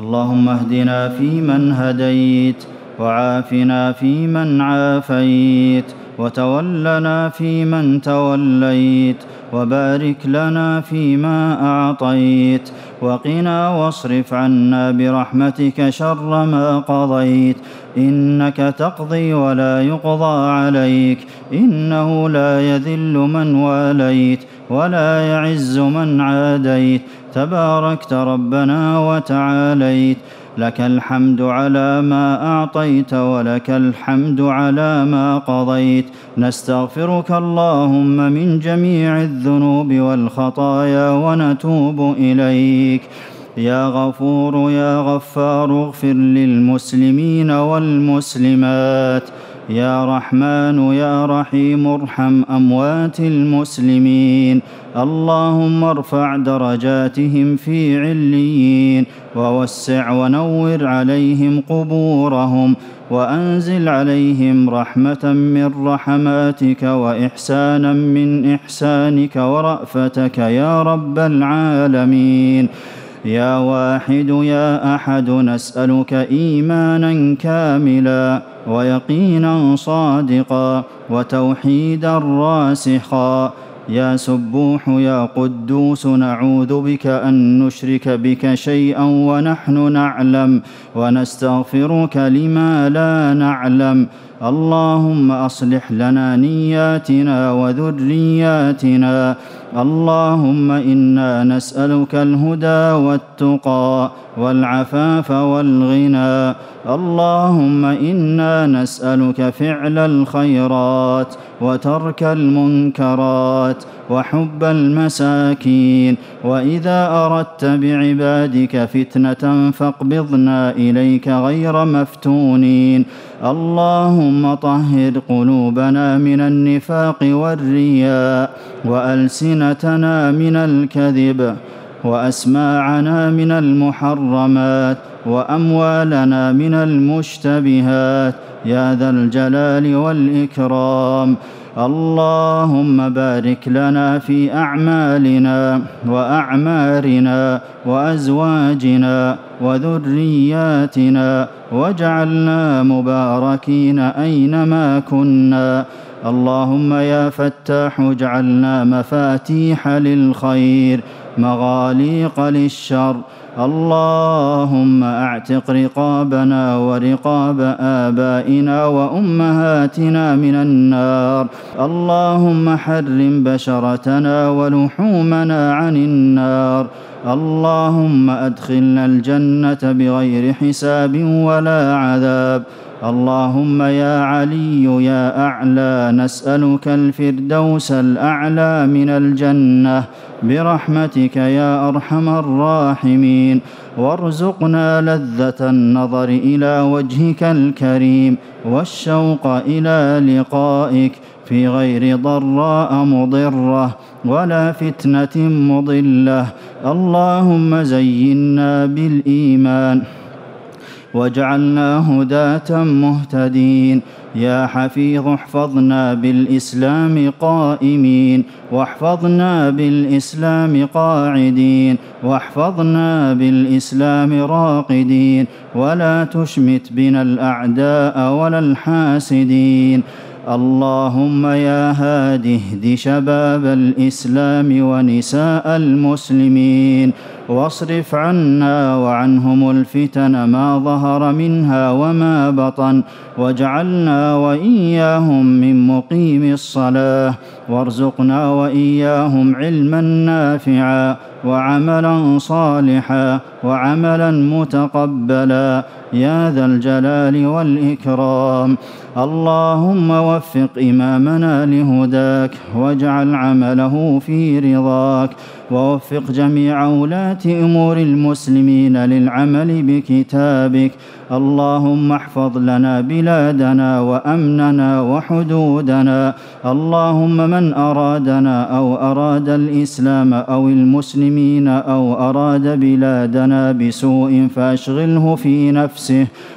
اللهم اهدنا فيمن هديت وعافنا فيمن عافيت وتولنا فيمن توليت وبارك لنا فيما أعطيت وقنا واصرف عنا برحمتك شر ما قضيت إنك تقضي ولا يقضى عليك إنه لا يذل من واليت ولا يعز من عاديت تباركت ربنا وتعاليت لك الحمد على ما أعطيت ولك الحمد على ما قضيت. نستغفرك اللهم من جميع الذنوب والخطايا ونتوب إليك. يا غفور يا غفار اغفر للمسلمين والمسلمات. يا رحمن يا رحيم ارحم أموات المسلمين. اللهم ارفع درجاتهم في عليين ووسع ونور عليهم قبورهم وأنزل عليهم رحمة من رحماتك وإحسانا من إحسانك ورأفتك يا رب العالمين. يا واحد يا أحد نسألك إيمانا كاملا ويقينا صادقا وتوحيدا راسخا. يا سبوح يا قدوس نعوذ بك أن نشرك بك شيئا ونحن نعلم ونستغفرك لما لا نعلم. اللهم أصلح لنا نياتنا وذرياتنا. اللهم إنا نسألك الهدى والتقى والعفاف والغنى. اللهم إنا نسألك فعل الخيرات وترك المنكرات. وحب المساكين. وإذا أردت بعبادك فتنة فاقبضنا إليك غير مفتونين. اللهم طهر قلوبنا من النفاق والرياء وألسنتنا من الكذب وأسماعنا من المحرمات وأموالنا من المشتبهات. يا ذا الجلال والإكرام. اللهم بارك لنا في أعمالنا وأعمارنا وأزواجنا وذرياتنا واجعلنا مباركين أينما كنا. اللهم يا فتاح اجعلنا مفاتيح للخير. مغاليق للشر. اللهم أعتق رقابنا ورقاب آبائنا وأمهاتنا من النار. اللهم حرم بشرتنا ولحومنا عن النار. اللهم أدخلنا الجنة بغير حساب ولا عذاب. اللهم يا علي يا أعلى نسألك الفردوس الأعلى من الجنة. برحمتك يا أرحم الراحمين. وارزقنا لذة النظر إلى وجهك الكريم والشوق إلى لقائك في غير ضراء مضرة ولا فتنة مضلة. اللهم زينا بالإيمان. واجعلنا هداه مهتدين. يا حفيظ احفظنا بالإسلام قائمين. واحفظنا بالإسلام قاعدين. واحفظنا بالإسلام راقدين. ولا تشمت بنا الأعداء ولا الحاسدين. اللهم يا هادي اهد شباب الإسلام ونساء المسلمين واصرف عنا وعنهم الفتن ما ظهر منها وما بطن واجعلنا وإياهم من مقيم الصلاة وارزقنا وإياهم علما نافعا وعملا صالحا وعملا متقبلا يا ذا الجلال والإكرام. اللهم وفق إمامنا لهداك واجعل عمله في رضاك. ووفق جميع ولاة أمور المسلمين للعمل بكتابك. اللهم احفظ لنا بلادنا وأمننا وحدودنا. اللهم من أرادنا أو أراد الإسلام أو المسلمين أو أراد بلادنا بسوء فأشغله في نفسه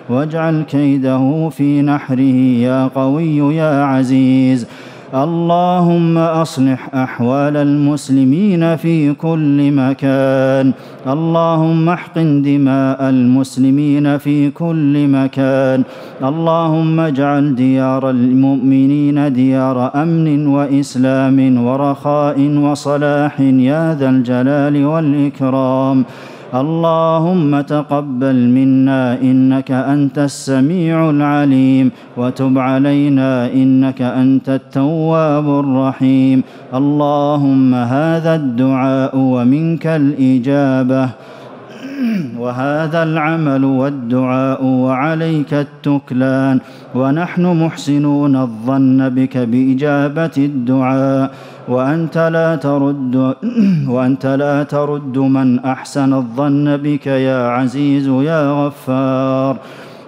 واجعل كيده في نحره يا قوي يا عزيز. اللهم أصلح أحوال المسلمين في كل مكان. اللهم احقن دماء المسلمين في كل مكان. اللهم اجعل ديار المؤمنين ديار أمن وإسلام ورخاء وصلاح يا ذا الجلال والإكرام. اللهم تقبل منا إنك أنت السميع العليم وتب علينا إنك أنت التواب الرحيم. اللهم هذا الدعاء ومنك الإجابة. وهذا العمل والدعاء وعليك التكلان ونحن محسنون الظن بك بإجابة الدعاء وأنت لا ترد وأنت لا ترد من أحسن الظن بك يا عزيز يا غفار.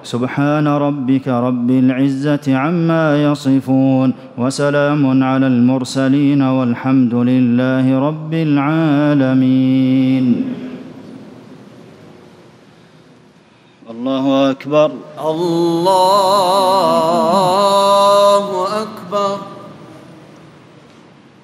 سبحان ربك رب العزة عما يصفون وسلام على المرسلين والحمد لله رب العالمين. الله أكبر. الله أكبر.